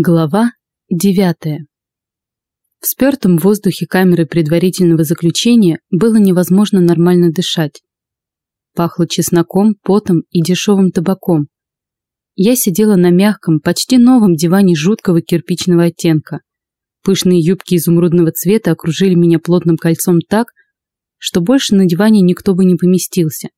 Глава девятая. В спертом воздухе камеры предварительного заключения было невозможно нормально дышать. Пахло чесноком, потом и дешевым табаком. Я сидела на мягком, почти новом диване жуткого кирпичного оттенка. Пышные юбки изумрудного цвета окружили меня плотным кольцом так, что больше на диване никто бы не поместился.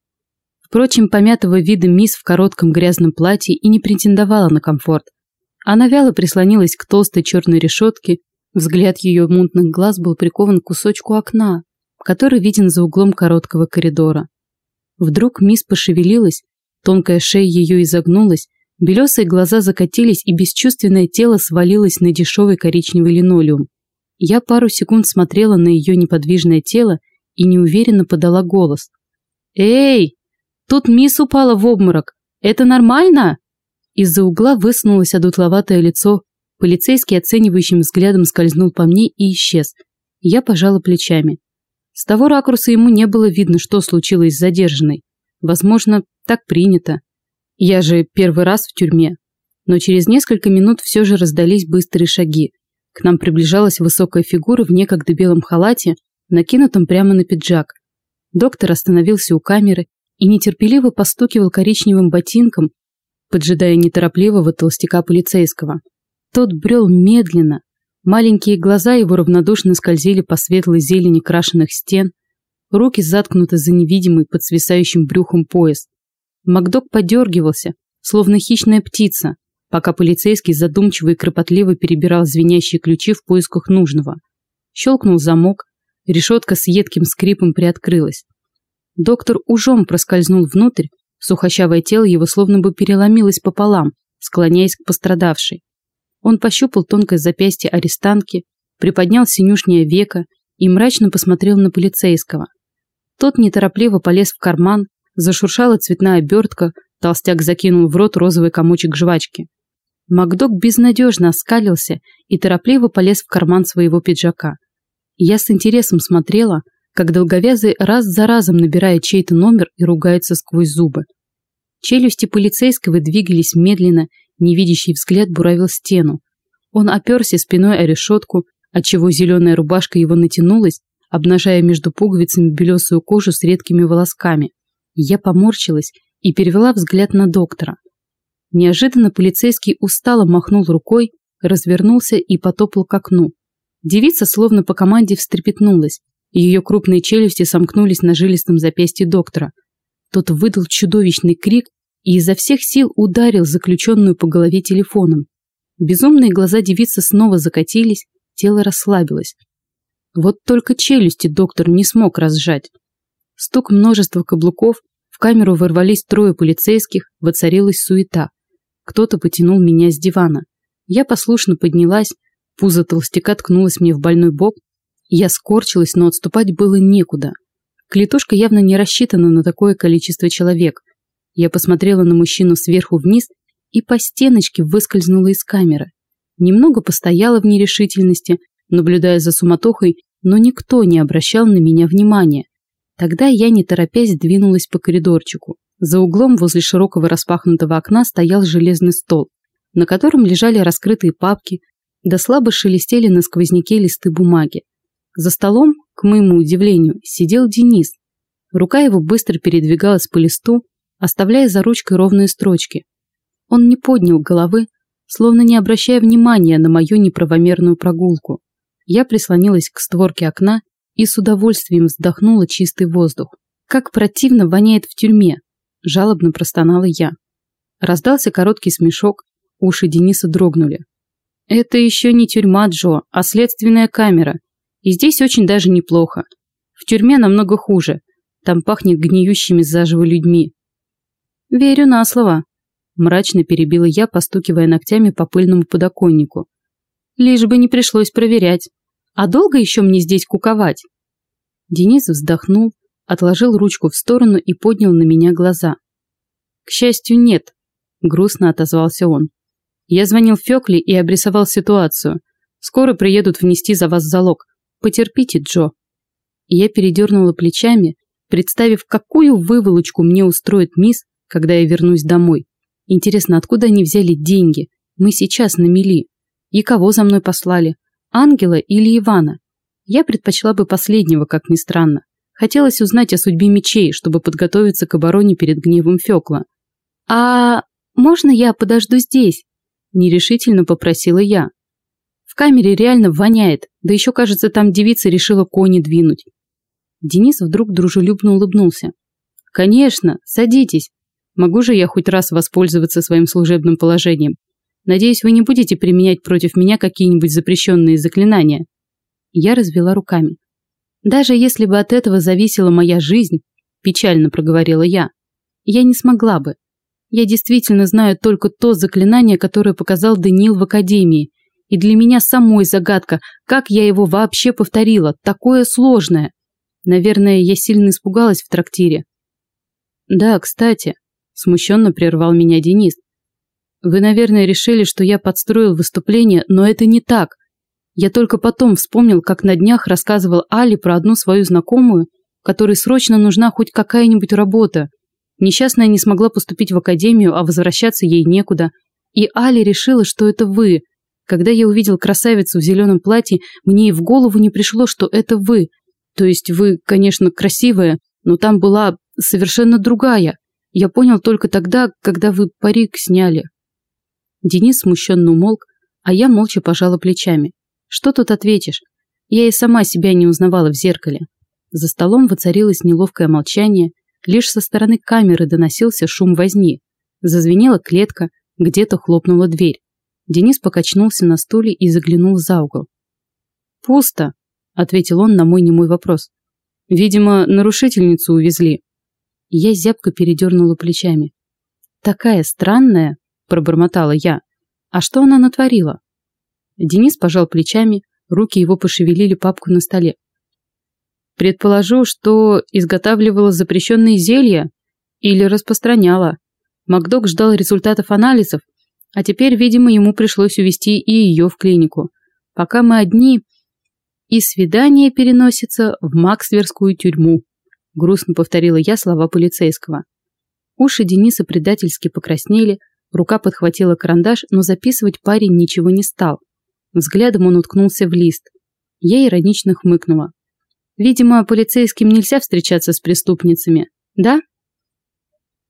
Впрочем, помятого вида мисс в коротком грязном платье и не претендовала на комфорт – она вяло прислонилась к толстой черной решетке, взгляд ее мутных глаз был прикован к кусочку окна, который виден за углом короткого коридора. Вдруг мисс пошевелилась, тонкая шея ее изогнулась, белесые глаза закатились и бесчувственное тело свалилось на дешевый коричневый линолеум. Я пару секунд смотрела на ее неподвижное тело и неуверенно подала голос. «Эй, тут мисс упала в обморок. Это нормально?» Из-за угла высунулось одутловатое лицо, полицейский оценивающим взглядом скользнул по мне и исчез. Я пожала плечами. С того ракурса ему не было видно, что случилось с задержанной. Возможно, так принято. Я же первый раз в тюрьме. Но через несколько минут все же раздались быстрые шаги. К нам приближалась высокая фигура в некогда белом халате, накинутом прямо на пиджак. Доктор остановился у камеры и нетерпеливо постукивал коричневым ботинком поджидая неторопливого толстяка полицейского. Тот брел медленно. Маленькие глаза его равнодушно скользили по светлой зелени крашеных стен, руки заткнуты за невидимый под свисающим брюхом пояс. Макдок подергивался, словно хищная птица, пока полицейский задумчиво и кропотливо перебирал звенящие ключи в поисках нужного. Щелкнул замок, решетка с едким скрипом приоткрылась. Доктор ужом проскользнул внутрь Сухощавое тело его словно бы переломилось пополам, склоняясь к пострадавшей. Он пощупал тонкое запястье арестантки, приподнял синюшнее веко и мрачно посмотрел на полицейского. Тот неторопливо полез в карман, зашуршала цветная обертка, толстяк закинул в рот розовый комочек жвачки. Макдок безнадежно оскалился и торопливо полез в карман своего пиджака. Я с интересом смотрела, как долговязый раз за разом набирает чей-то номер и ругается сквозь зубы. Челюсти полицейского двигались медленно, невидящий взгляд буравил стену. Он оперся спиной о решетку, отчего зеленая рубашка его натянулась, обнажая между пуговицами белесую кожу с редкими волосками. Я поморщилась и перевела взгляд на доктора. Неожиданно полицейский устало махнул рукой, развернулся и потопал к окну. Девица словно по команде встрепетнулась, ее крупные челюсти сомкнулись на жилистом запястье доктора. Тот выдал чудовищный крик и изо всех сил ударил заключенную по голове телефоном. Безумные глаза девицы снова закатились, тело расслабилось. Вот только челюсти доктор не смог разжать. Стук множества каблуков, в камеру ворвались трое полицейских, воцарилась суета. Кто-то потянул меня с дивана. Я послушно поднялась, пузо толстяка ткнулось мне в больной бок, я скорчилась, но отступать было некуда. Клетушка явно не рассчитана на такое количество человек. Я посмотрела на мужчину сверху вниз и по стеночке выскользнула из камеры. Немного постояла в нерешительности, наблюдая за суматохой, но никто не обращал на меня внимания. Тогда я, не торопясь, двинулась по коридорчику. За углом возле широкого распахнутого окна стоял железный стол, на котором лежали раскрытые папки, да слабо шелестели на сквозняке листы бумаги. За столом, к моему удивлению, сидел Денис. Рука его быстро передвигалась по листу, оставляя за ручкой ровные строчки. Он не поднял головы, словно не обращая внимания на мою неправомерную прогулку. Я прислонилась к створке окна и с удовольствием вздохнула чистый воздух. Как противно воняет в тюрьме, жалобно простонала я. Раздался короткий смешок, уши Дениса дрогнули. Это еще не тюрьма, Джо, а следственная камера. И здесь очень даже неплохо. В тюрьме намного хуже. Там пахнет гниющими заживо людьми. Верю на слово. Мрачно перебила я, постукивая ногтями по пыльному подоконнику. Лишь бы не пришлось проверять. А долго еще мне здесь куковать? Денис вздохнул, отложил ручку в сторону и поднял на меня глаза. К счастью, нет, грустно отозвался он. Я звонил Фёкли и обрисовал ситуацию. Скоро приедут внести за вас залог. Потерпите, Джо. я передернула плечами, представив, какую выволочку мне устроит мисс, когда я вернусь домой. Интересно, откуда они взяли деньги? Мы сейчас на мели. И кого за мной послали? Ангела или Ивана? Я предпочла бы последнего, как ни странно. Хотелось узнать о судьбе мечей, чтобы подготовиться к обороне перед гневом Фёкла. «А можно я подожду здесь?» – нерешительно попросила я. Камере реально воняет, да еще, кажется, там девица решила кони двинуть. Денис вдруг дружелюбно улыбнулся. «Конечно, садитесь. Могу же я хоть раз воспользоваться своим служебным положением. Надеюсь, вы не будете применять против меня какие-нибудь запрещенные заклинания». Я развела руками. «Даже если бы от этого зависела моя жизнь», печально проговорила я, я не смогла бы. Я действительно знаю только то заклинание, которое показал Даниил в академии, и для меня самой загадка, как я его вообще повторила, такое сложное. Наверное, я сильно испугалась в трактире. Да, кстати, смущенно прервал меня Денис. Вы, наверное, решили, что я подстроил выступление, но это не так. Я только потом вспомнил, как на днях рассказывал Али про одну свою знакомую, которой срочно нужна хоть какая-нибудь работа. Несчастная не смогла поступить в академию, а возвращаться ей некуда. И Али решила, что это вы. Когда я увидел красавицу в зеленом платье, мне и в голову не пришло, что это вы. То есть вы, конечно, красивая, но там была совершенно другая. Я понял только тогда, когда вы парик сняли. Денис смущенно умолк, а я молча пожала плечами. Что тут ответишь? Я и сама себя не узнавала в зеркале. За столом воцарилось неловкое молчание, лишь со стороны камеры доносился шум возни. Зазвенела клетка, где-то хлопнула дверь. Денис покачнулся на стуле и заглянул за угол. «Пусто», ответил он на мой немой вопрос. Видимо, нарушительницу увезли. Я зябко передернула плечами. Такая странная, пробормотала я. А что она натворила? Денис пожал плечами, руки его пошевелили папку на столе. Предположу, что изготавливала запрещенные зелья или распространяла. Макдок ждал результатов анализов, а теперь, видимо, ему пришлось увезти и ее в клинику. Пока мы одни, и свидание переносится в Максверскую тюрьму», – грустно повторила я слова полицейского. Уши Дениса предательски покраснели, рука подхватила карандаш, но записывать парень ничего не стал. Взглядом он уткнулся в лист. Я иронично хмыкнула. «Видимо, полицейским нельзя встречаться с преступницами, да?»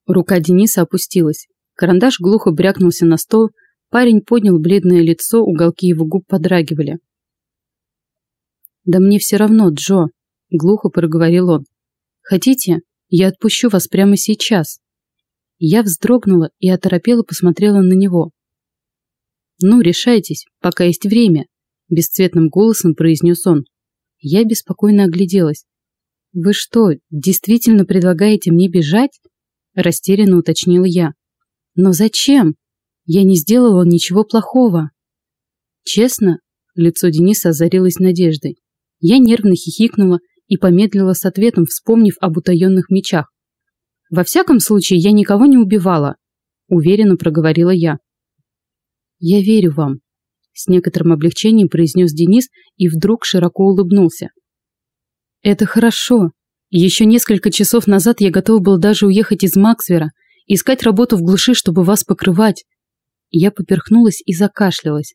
Рука Дениса опустилась. Карандаш глухо брякнулся на стол, парень поднял бледное лицо, уголки его губ подрагивали. «Да мне все равно, Джо», – глухо проговорил он. «Хотите, я отпущу вас прямо сейчас?» Я вздрогнула и оторопела посмотрела на него. «Ну, решайтесь, пока есть время», – бесцветным голосом произнес он. Я беспокойно огляделась. «Вы что, действительно предлагаете мне бежать?» – растерянно уточнила я. «Но зачем? Я не сделала ничего плохого». Честно, лицо Дениса озарилось надеждой. Я нервно хихикнула и помедлила с ответом, вспомнив об утаенных мечах. «Во всяком случае, я никого не убивала», – уверенно проговорила я. «Я верю вам», – с некоторым облегчением произнес Денис и вдруг широко улыбнулся. «Это хорошо. Еще несколько часов назад я готов был даже уехать из Максвера, искать работу в глуши, чтобы вас покрывать». Я поперхнулась и закашлялась.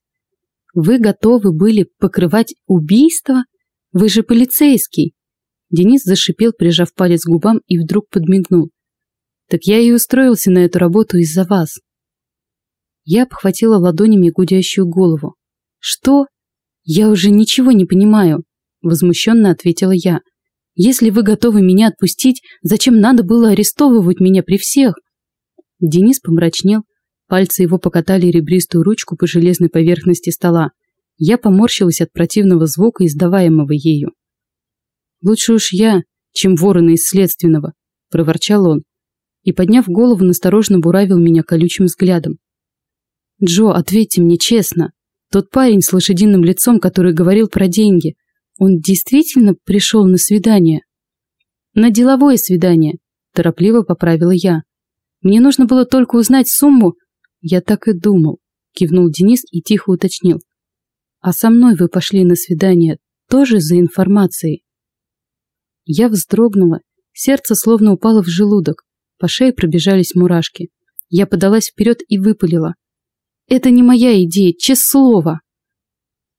«Вы готовы были покрывать убийство?» Вы же полицейский!» Денис зашипел, прижав палец к губам и вдруг подмигнул. «Так я и устроился на эту работу из-за вас». Я обхватила ладонями гудящую голову. «Что? Я уже ничего не понимаю», – возмущенно ответила я. «Если вы готовы меня отпустить, зачем надо было арестовывать меня при всех?» Денис помрачнел, пальцы его покатали ребристую ручку по железной поверхности стола. Я поморщилась от противного звука, издаваемого ею. «Лучше уж я, чем ворона из следственного», – проворчал он. И, подняв голову, насторожно буравил меня колючим взглядом. «Джо, ответьте мне честно. Тот парень с лошадиным лицом, который говорил про деньги, он действительно пришел на свидание?» «На деловое свидание», – торопливо поправила я. «Мне нужно было только узнать сумму». «Я так и думал», – кивнул Денис и тихо уточнил. А со мной вы пошли на свидание тоже за информацией. Я вздрогнула, сердце словно упало в желудок, по шее пробежались мурашки. Я подалась вперед и выпалила. Это не моя идея, честное слово.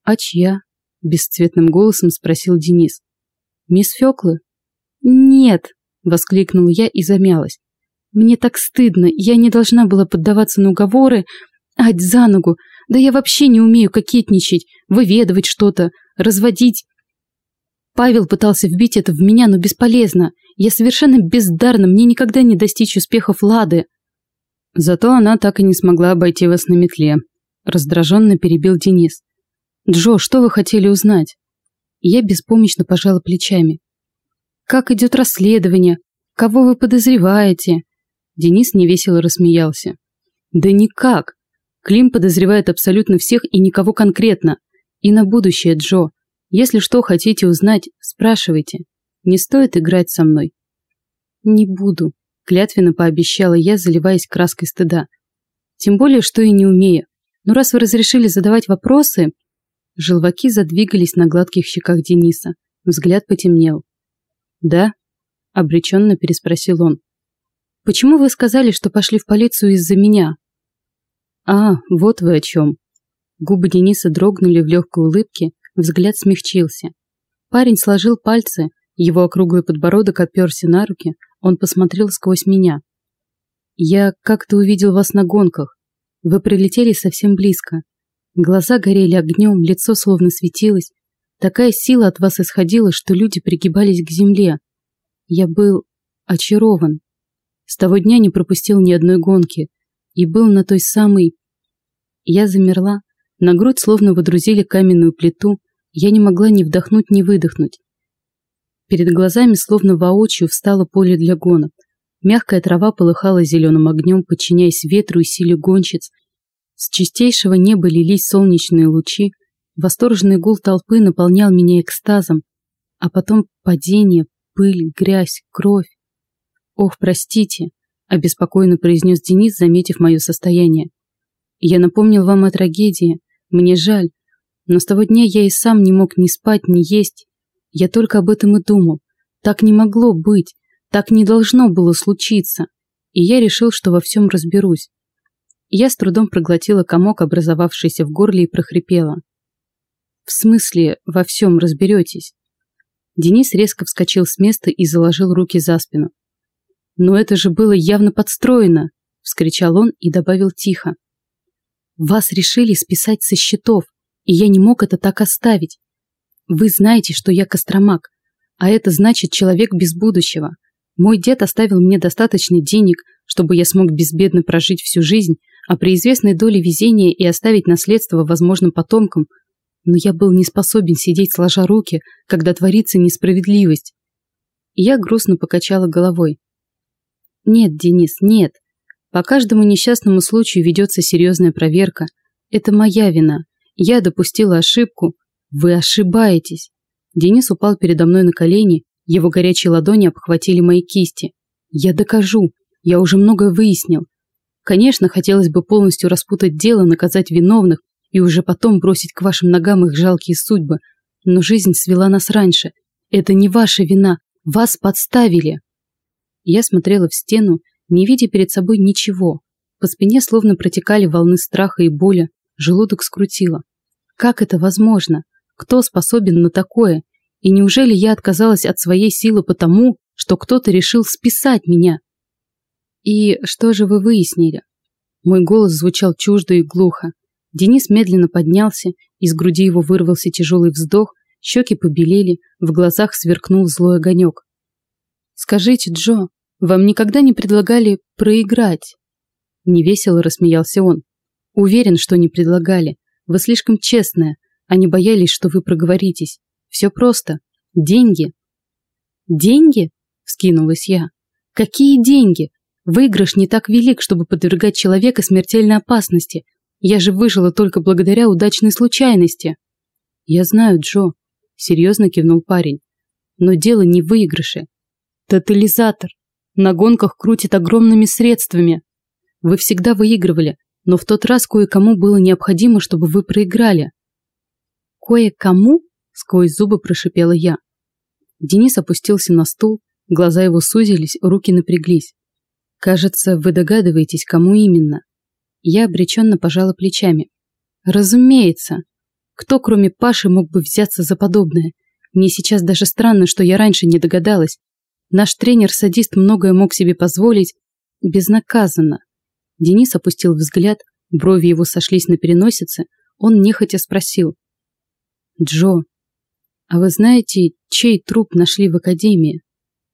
А чья? Бесцветным голосом спросил Денис. Мисс Фёклы? Нет, воскликнула я и замялась. Мне так стыдно, я не должна была поддаваться на уговоры. Ать за ногу, да я вообще не умею кокетничать, выведывать что-то, разводить. Павел пытался вбить это в меня, но бесполезно. Я совершенно бездарна, мне никогда не достичь успехов Лады. Зато она так и не смогла обойти вас на метле. Раздраженно перебил Денис. Джо, что вы хотели узнать? Я беспомощно пожала плечами. Как идет расследование? Кого вы подозреваете? Денис невесело рассмеялся. Да никак. Клим подозревает абсолютно всех и никого конкретно. И на будущее, Джо. Если что хотите узнать, спрашивайте. Не стоит играть со мной. Не буду, клятвенно пообещала я, заливаясь краской стыда. Тем более, что и не умею. Но раз вы разрешили задавать вопросы... Желваки задвигались на гладких щеках Дениса. Взгляд потемнел. «Да?» – обреченно переспросил он. «Почему вы сказали, что пошли в полицию из-за меня?» «А, вот вы о чем». Губы Дениса дрогнули в легкой улыбке, взгляд смягчился. Парень сложил пальцы, его округлый подбородок оперся на руки, он посмотрел сквозь меня. «Я как-то увидел вас на гонках. Вы прилетели совсем близко. Глаза горели огнем, лицо словно светилось. Такая сила от вас исходила, что люди пригибались к земле. Я был очарован. С того дня не пропустил ни одной гонки и был на той самой... Я замерла, на грудь словно водрузили каменную плиту, я не могла ни вдохнуть, ни выдохнуть. Перед глазами словно воочию встало поле для гонок. Мягкая трава полыхала зеленым огнем, подчиняясь ветру и силе гонщиц. С чистейшего неба лились солнечные лучи, восторженный гул толпы наполнял меня экстазом, а потом падение, пыль, грязь, кровь. «Ох, простите», – обеспокоенно произнес Денис, заметив мое состояние. «Я напомнил вам о трагедии. Мне жаль. Но с того дня я и сам не мог ни спать, ни есть. Я только об этом и думал. Так не могло быть. Так не должно было случиться. И я решил, что во всем разберусь. Я с трудом проглотила комок, образовавшийся в горле, и прохрипела. «В смысле, во всем разберетесь?» Денис резко вскочил с места и заложил руки за спину. «Но это же было явно подстроено!» – вскричал он и добавил тихо. «Вас решили списать со счетов, и я не мог это так оставить. Вы знаете, что я Костромак, а это значит человек без будущего. Мой дед оставил мне достаточно денег, чтобы я смог безбедно прожить всю жизнь, а при известной доле везения и оставить наследство возможным потомкам. Но я был не способен сидеть сложа руки, когда творится несправедливость. Я грустно покачала головой. Нет, Денис, нет. По каждому несчастному случаю ведется серьезная проверка. Это моя вина. Я допустила ошибку. Вы ошибаетесь. Денис упал передо мной на колени, его горячие ладони обхватили мои кисти. Я докажу. Я уже многое выяснил. Конечно, хотелось бы полностью распутать дело, наказать виновных и уже потом бросить к вашим ногам их жалкие судьбы. Но жизнь свела нас раньше. Это не ваша вина. Вас подставили. Я смотрела в стену, не видя перед собой ничего. По спине словно протекали волны страха и боли, желудок скрутило. Как это возможно? Кто способен на такое? И неужели я отказалась от своей силы потому, что кто-то решил списать меня? «И что же вы выяснили?» Мой голос звучал чуждо и глухо. Денис медленно поднялся, из груди его вырвался тяжелый вздох, щеки побелели, в глазах сверкнул злой огонек. «Скажите, Джо, вам никогда не предлагали проиграть?» Невесело рассмеялся он. «Уверен, что не предлагали. Вы слишком честная. Они боялись, что вы проговоритесь. Все просто. Деньги». «Деньги?» – вскинулась я. «Какие деньги? Выигрыш не так велик, чтобы подвергать человека смертельной опасности. Я же выжила только благодаря удачной случайности. Я знаю, Джо, серьезно кивнул парень. Но дело не в выигрыше. Тотализатор. На гонках крутит огромными средствами. Вы всегда выигрывали, но в тот раз кое-кому было необходимо, чтобы вы проиграли. Кое-кому? Сквозь зубы прошипела я. Денис опустился на стул, глаза его сузились, руки напряглись. Кажется, вы догадываетесь, кому именно. Я обреченно пожала плечами. Разумеется. Кто, кроме Паши, мог бы взяться за подобное? Мне сейчас даже странно, что я раньше не догадалась. Наш тренер-садист многое мог себе позволить безнаказанно. Денис опустил взгляд, брови его сошлись на переносице, он нехотя спросил. «Джо, а вы знаете, чей труп нашли в академии?»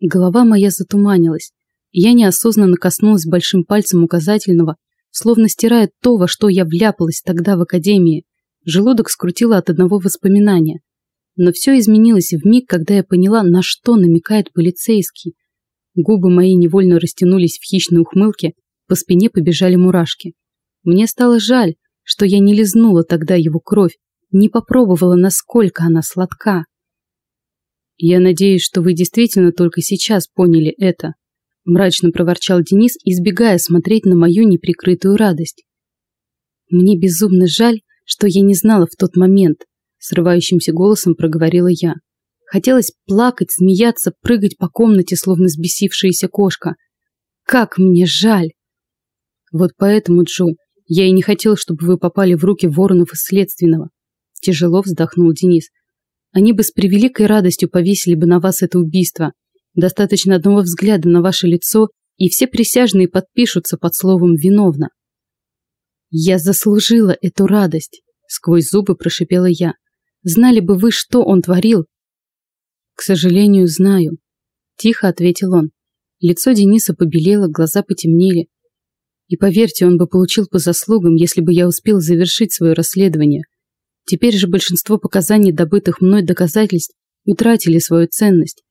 Голова моя затуманилась. Я неосознанно коснулась большим пальцем указательного, словно стирая то, во что я вляпалась тогда в академии. Желудок скрутило от одного воспоминания. Но все изменилось в миг, когда я поняла, на что намекает полицейский. Губы мои невольно растянулись в хищной ухмылке, по спине побежали мурашки. Мне стало жаль, что я не лизнула тогда его кровь, не попробовала, насколько она сладка. «Я надеюсь, что вы действительно только сейчас поняли это», мрачно проворчал Денис, избегая смотреть на мою неприкрытую радость. «Мне безумно жаль, что я не знала в тот момент», срывающимся голосом проговорила я. Хотелось плакать, смеяться, прыгать по комнате, словно сбесившаяся кошка. Как мне жаль! Вот поэтому, Джо, я и не хотел, чтобы вы попали в руки воронов из следственного. Тяжело вздохнул Денис. Они бы с превеликой радостью повесили бы на вас это убийство. Достаточно одного взгляда на ваше лицо, и все присяжные подпишутся под словом «виновна». Я заслужила эту радость, сквозь зубы прошипела я. Знали бы вы, что он творил. К сожалению, знаю, тихо ответил он. Лицо Дениса побелело, глаза потемнели. И поверьте, он бы получил по заслугам, если бы я успел завершить свое расследование. Теперь же большинство показаний, добытых мной доказательств, утратили свою ценность.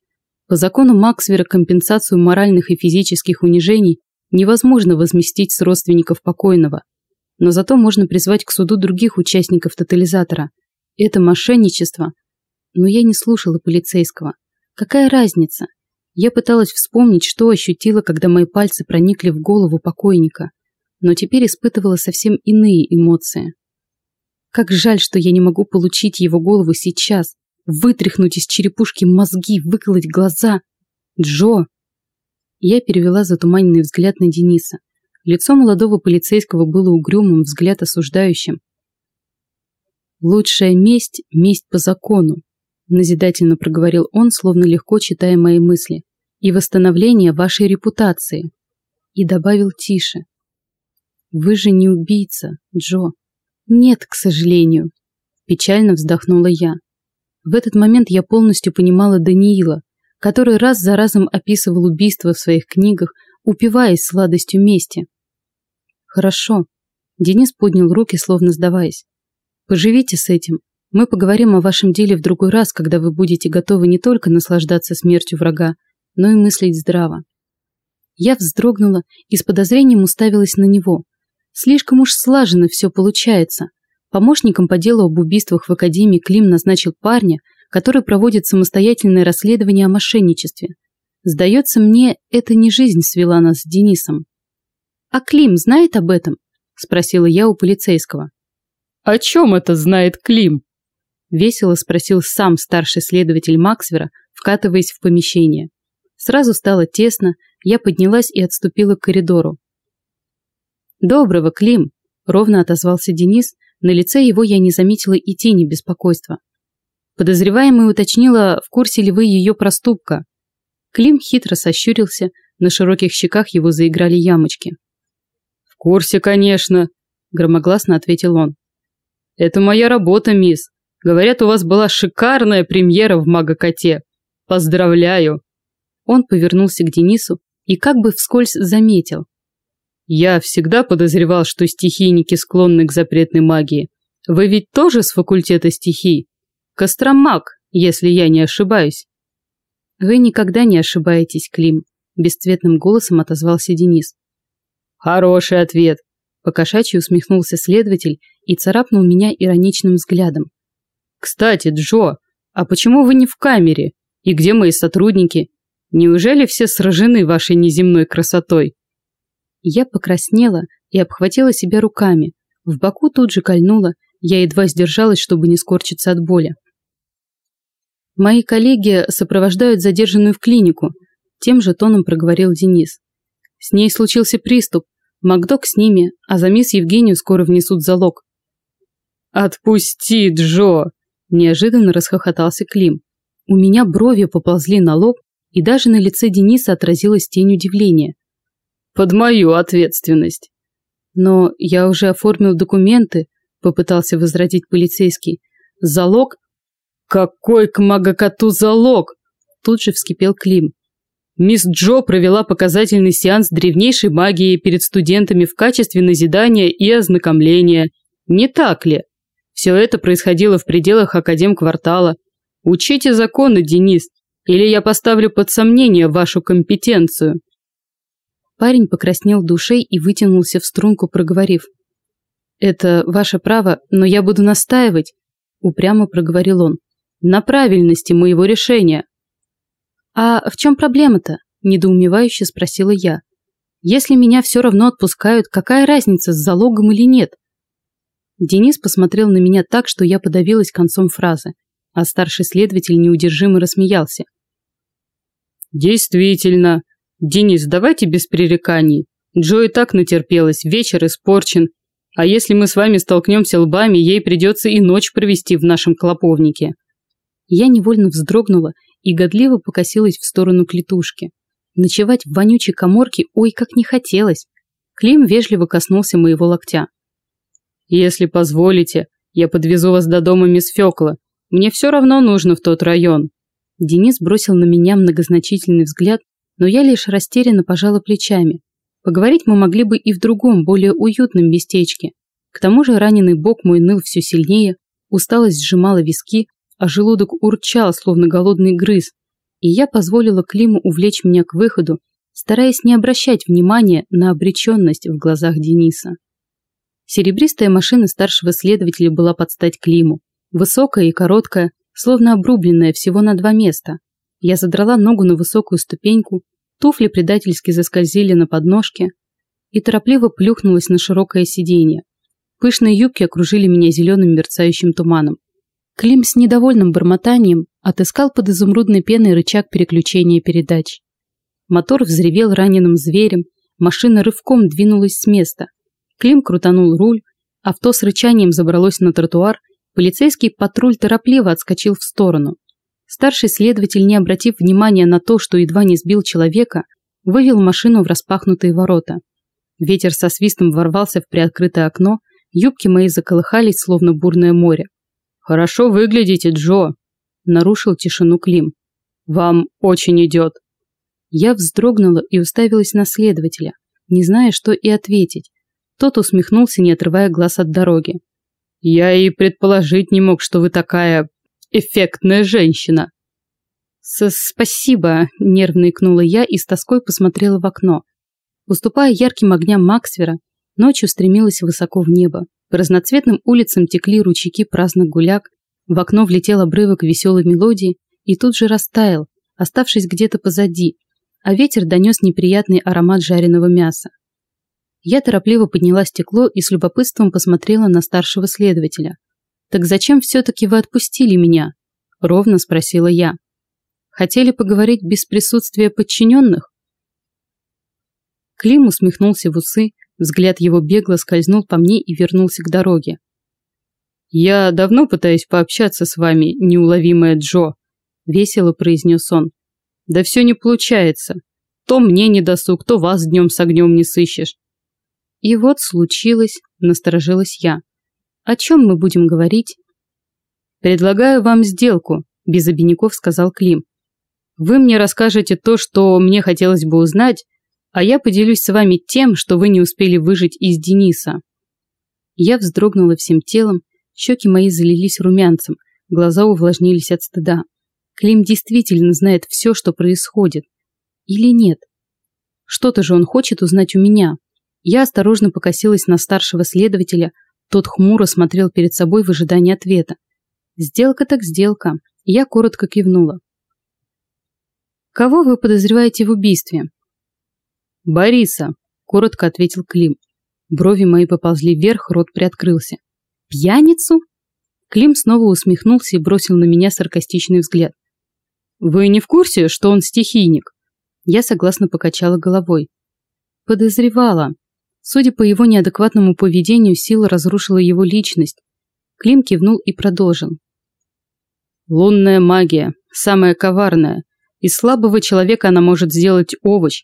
По закону Максвера компенсацию моральных и физических унижений невозможно возместить с родственников покойного. Но зато можно призвать к суду других участников тотализатора. Это мошенничество. Но я не слушала полицейского. Какая разница? Я пыталась вспомнить, что ощутила, когда мои пальцы проникли в голову покойника. Но теперь испытывала совсем иные эмоции. Как жаль, что я не могу получить его голову сейчас, вытряхнуть из черепушки мозги, выколоть глаза. Джо! Я перевела затуманенный взгляд на Дениса. Лицо молодого полицейского было угрюмым, взгляд осуждающим. «Лучшая месть – месть по закону», – назидательно проговорил он, словно легко читая мои мысли, «и восстановление вашей репутации». И добавил тише. «Вы же не убийца, Джо». Нет, к сожалению. Печально вздохнула я. В этот момент я полностью понимала Даниила, который раз за разом описывал убийства в своих книгах, упиваясь сладостью мести. Хорошо. Денис поднял руки, словно сдаваясь. Поживите с этим. Мы поговорим о вашем деле в другой раз, когда вы будете готовы не только наслаждаться смертью врага, но и мыслить здраво. Я вздрогнула и с подозрением уставилась на него. Слишком уж слаженно все получается. Помощником по делу об убийствах в Академии Клим назначил парня, который проводит самостоятельное расследование о мошенничестве. Сдается мне, это не жизнь свела нас с Денисом. «А Клим знает об этом?» – спросила я у полицейского. «О чем это знает Клим?» – весело спросил сам старший следователь Максвера, вкатываясь в помещение. Сразу стало тесно, я поднялась и отступила к коридору. «Доброго, Клим!» – ровно отозвался Денис, на лице его я не заметила и тени беспокойства. Подозреваемый уточнила, в курсе ли вы ее проступка. Клим хитро сощурился, на широких щеках его заиграли ямочки. «В курсе, конечно», – громогласно ответил он. «Это моя работа, мисс. Говорят, у вас была шикарная премьера в Магокоте. Поздравляю!» Он повернулся к Денису и как бы вскользь заметил. Я всегда подозревал, что стихийники склонны к запретной магии. Вы ведь тоже с факультета стихий? Костромаг, если я не ошибаюсь. Вы никогда не ошибаетесь, Клим, бесцветным голосом отозвался Денис. Хороший ответ. Покошачьи усмехнулся следователь и царапнул меня ироничным взглядом. Кстати, Джо, а почему вы не в камере? И где мои сотрудники? Неужели все сражены вашей неземной красотой? Я покраснела и обхватила себя руками. В боку тут же кольнуло, я едва сдержалась, чтобы не скорчиться от боли. «Мои коллеги сопровождают задержанную в клинику», тем же тоном проговорил Денис. «С ней случился приступ. Макдок с ними, а за мисс Евгению скоро внесут залог». «Отпусти, Джо!» – неожиданно расхохотался Клим. У меня брови поползли на лоб, и даже на лице Дениса отразилась тень удивления. «Под мою ответственность!» «Но я уже оформил документы», – попытался возразить полицейский. «Залог?» «Какой к магокоту залог?» Тут же вскипел Клим. Мисс Джо провела показательный сеанс древнейшей магии перед студентами в качестве назидания и ознакомления. Не так ли? Все это происходило в пределах академ-квартала. Учите законы, Денис, или я поставлю под сомнение вашу компетенцию. Парень покраснел душой и вытянулся в струнку, проговорив. «Это ваше право, но я буду настаивать», – упрямо проговорил он, – «на правильности моего решения». «А в чем проблема-то?» – недоумевающе спросила я. «Если меня все равно отпускают, какая разница, с залогом или нет?» Денис посмотрел на меня так, что я подавилась концом фразы, а старший следователь неудержимо рассмеялся. «Действительно. Денис, давайте без пререканий. Джо и так натерпелась, вечер испорчен. А если мы с вами столкнемся лбами, ей придется и ночь провести в нашем клоповнике». Я невольно вздрогнула и годливо покосилась в сторону клетушки. Ночевать в вонючей коморке ой как не хотелось. Клим вежливо коснулся моего локтя. Если позволите, я подвезу вас до дома мисс Фёкла. Мне все равно нужно в тот район. Денис бросил на меня многозначительный взгляд, но я лишь растерянно пожала плечами. Поговорить мы могли бы и в другом, более уютном местечке. К тому же раненый бок мой ныл все сильнее, усталость сжимала виски, а желудок урчал, словно голодный грыз. И я позволила Климу увлечь меня к выходу, стараясь не обращать внимания на обреченность в глазах Дениса. Серебристая машина старшего следователя была под стать Климу. Высокая и короткая, словно обрубленная всего на два места. Я задрала ногу на высокую ступеньку, туфли предательски заскользили на подножке и торопливо плюхнулась на широкое сиденье. Пышные юбки окружили меня зеленым мерцающим туманом. Клим с недовольным бормотанием отыскал под изумрудной пеной рычаг переключения передач. Мотор взревел раненым зверем, машина рывком двинулась с места – Клим крутанул руль, авто с рычанием забралось на тротуар, полицейский патруль торопливо отскочил в сторону. Старший следователь, не обратив внимания на то, что едва не сбил человека, вывел машину в распахнутые ворота. Ветер со свистом ворвался в приоткрытое окно, юбки мои заколыхались, словно бурное море. «Хорошо выглядите, Джо!» – нарушил тишину Клим. «Вам очень идет!» Я вздрогнула и уставилась на следователя, не зная, что и ответить. Тот усмехнулся, не отрывая глаз от дороги. «Я и предположить не мог, что вы такая эффектная женщина». «Спасибо», – нервно икнула я и с тоской посмотрела в окно. Уступая ярким огням Максвера, ночью стремилась высоко в небо. По разноцветным улицам текли ручейки праздных гуляк, в окно влетел обрывок веселой мелодии и тут же растаял, оставшись где-то позади, а ветер донес неприятный аромат жареного мяса. Я торопливо подняла стекло и с любопытством посмотрела на старшего следователя. «Так зачем все-таки вы отпустили меня?» – ровно спросила я. «Хотели поговорить без присутствия подчиненных?» Клим усмехнулся в усы, взгляд его бегло скользнул по мне и вернулся к дороге. «Я давно пытаюсь пообщаться с вами, неуловимая Джо», – весело произнес он. «Да все не получается. То мне не досуг, то вас днем с огнем не сыщешь. И вот случилось, насторожилась я. О чем мы будем говорить? Предлагаю вам сделку, без обиняков сказал Клим. Вы мне расскажете то, что мне хотелось бы узнать, а я поделюсь с вами тем, что вы не успели выжить из Дениса. Я вздрогнула всем телом, щеки мои залились румянцем, глаза увлажнились от стыда. Клим действительно знает все, что происходит. Или нет? Что-то же он хочет узнать у меня. Я осторожно покосилась на старшего следователя, тот хмуро смотрел перед собой в ожидании ответа. Сделка так сделка. Я коротко кивнула. Кого вы подозреваете в убийстве? Бориса, коротко ответил Клим. Брови мои поползли вверх, рот приоткрылся. Пьяницу? Клим снова усмехнулся и бросил на меня саркастичный взгляд. Вы не в курсе, что он стихийник? Я согласно покачала головой. Подозревала. Судя по его неадекватному поведению, сила разрушила его личность. Клим кивнул и продолжил. Лунная магия, самая коварная. Из слабого человека она может сделать овощ.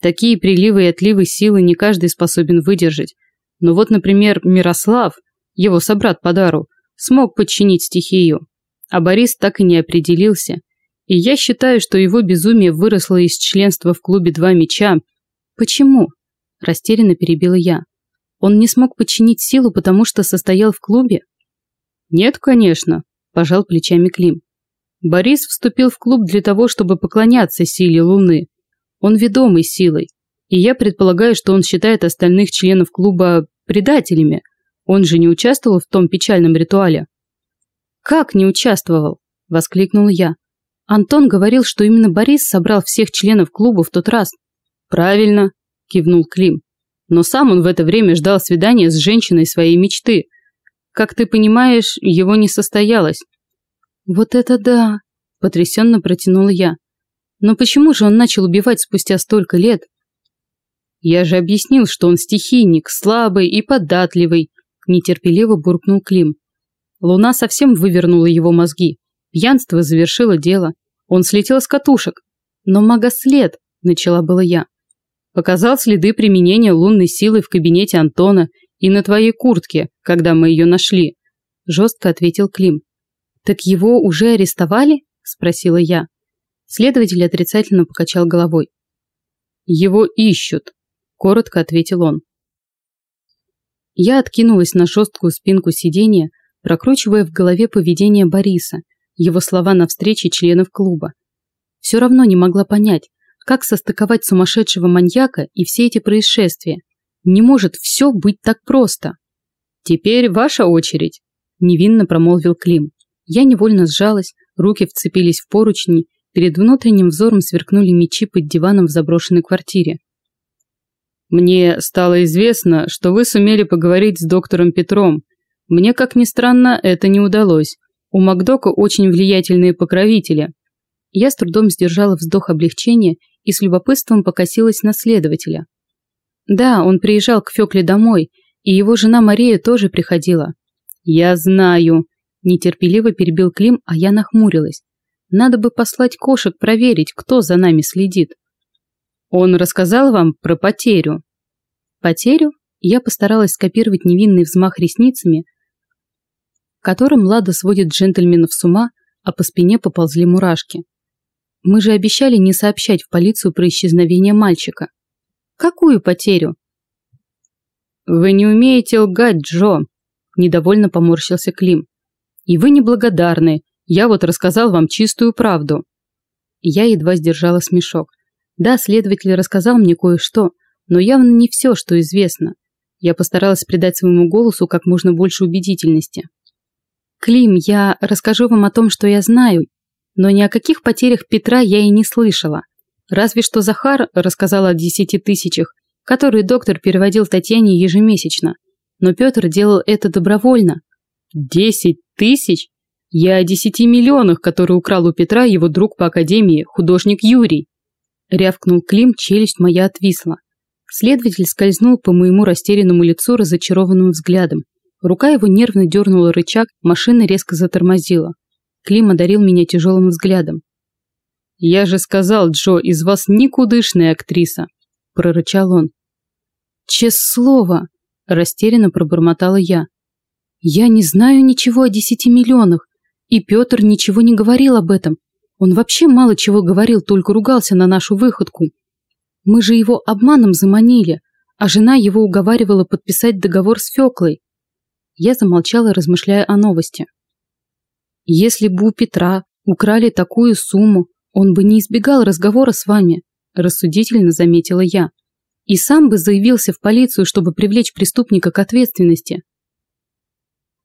Такие приливы и отливы силы не каждый способен выдержать. Но вот, например, Мирослав, его собрат по дару, смог подчинить стихию. А Борис так и не определился. И я считаю, что его безумие выросло из членства в клубе «Два меча». Почему? Растерянно перебила я. Он не смог подчинить силу, потому что состоял в клубе? Нет, конечно, пожал плечами Клим. Борис вступил в клуб для того, чтобы поклоняться силе Луны. Он ведомый силой. И я предполагаю, что он считает остальных членов клуба предателями. Он же не участвовал в том печальном ритуале. «Как не участвовал?» – воскликнул я. Антон говорил, что именно Борис собрал всех членов клуба в тот раз. «Правильно», – кивнул Клим. «Но сам он в это время ждал свидания с женщиной своей мечты. Как ты понимаешь, его не состоялось». «Вот это да!» – потрясенно протянула я. «Но почему же он начал убивать спустя столько лет?» «Я же объяснил, что он стихийник, слабый и податливый», – нетерпеливо буркнул Клим. Луна совсем вывернула его мозги. Пьянство завершило дело. Он слетел с катушек. Но магослед, начала было я. Показал следы применения лунной силы в кабинете Антона и на твоей куртке, когда мы ее нашли. Жестко ответил Клим. Так его уже арестовали? Спросила я. Следователь отрицательно покачал головой. Его ищут, коротко ответил он. Я откинулась на жесткую спинку сиденья, прокручивая в голове поведение Бориса, его слова на встрече членов клуба. Все равно не могла понять, как состыковать сумасшедшего маньяка и все эти происшествия. Не может все быть так просто. Теперь ваша очередь, невинно промолвил Клим. Я невольно сжалась, руки вцепились в поручни, перед внутренним взором сверкнули мечи под диваном в заброшенной квартире. Мне стало известно, что вы сумели поговорить с доктором Петром мне, как ни странно, это не удалось. У Макдока очень влиятельные покровители. Я с трудом сдержала вздох облегчения и с любопытством покосилась на следователя. Да, он приезжал к Фёкле домой, и его жена Мария тоже приходила. Я знаю, нетерпеливо перебил Клим, а я нахмурилась. Надо бы послать кошек проверить, кто за нами следит. Он рассказал вам про потерю? Потерю? Я постаралась скопировать невинный взмах ресницами, которым Лада сводит джентльменов с ума, а по спине поползли мурашки. Мы же обещали не сообщать в полицию про исчезновение мальчика. Какую потерю? Вы не умеете лгать, Джо, недовольно поморщился Клим. И вы неблагодарны. Я вот рассказал вам чистую правду. Я едва сдержала смешок. Да, следователь рассказал мне кое-что, но явно не все, что известно. Я постаралась придать своему голосу как можно больше убедительности. Клим, я расскажу вам о том, что я знаю, но ни о каких потерях Петра я и не слышала. Разве что Захар рассказал о десяти тысячах, которые доктор переводил Татьяне ежемесячно. Но Петр делал это добровольно. Десять тысяч? Я о десяти миллионах, которые украл у Петра его друг по академии, художник Юрий. Рявкнул Клим, челюсть моя отвисла. Следователь скользнул по моему растерянному лицу разочарованным взглядом. Рука его нервно дернула рычаг, машина резко затормозила. Клим одарил меня тяжелым взглядом. «Я же сказал, Джо, из вас никудышная актриса!» – прорычал он. «Честное слово!» – растерянно пробормотала я. «Я не знаю ничего о десяти миллионах, и Петр ничего не говорил об этом. Он вообще мало чего говорил, только ругался на нашу выходку. Мы же его обманом заманили, а жена его уговаривала подписать договор с Феклой. Я замолчала, размышляя о новости. Если бы у Петра украли такую сумму, он бы не избегал разговора с вами, рассудительно заметила я. И сам бы заявился в полицию, чтобы привлечь преступника к ответственности.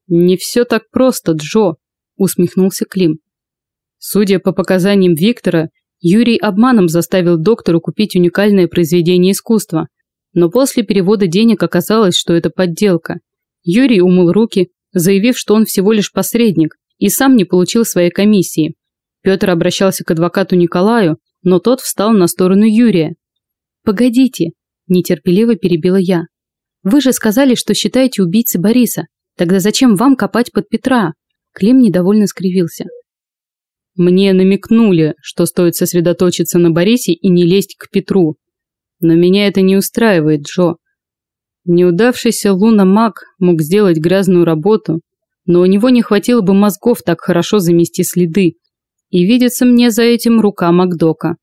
Не все так просто, Джо, усмехнулся Клим. Судя по показаниям Виктора, Юрий обманом заставил доктору купить уникальное произведение искусства, но после перевода денег оказалось, что это подделка. Юрий умыл руки, заявив, что он всего лишь посредник и сам не получил своей комиссии. Петр обращался к адвокату Николаю, но тот встал на сторону Юрия. «Погодите», – нетерпеливо перебила я. «Вы же сказали, что считаете убийцей Бориса. Тогда зачем вам копать под Петра? Клим недовольно скривился. Мне намекнули, что стоит сосредоточиться на Борисе и не лезть к Петру. Но меня это не устраивает, Джо. Неудавшийся Луна Маг мог сделать грязную работу, но у него не хватило бы мозгов так хорошо замести следы, и видится мне за этим рука Макдока.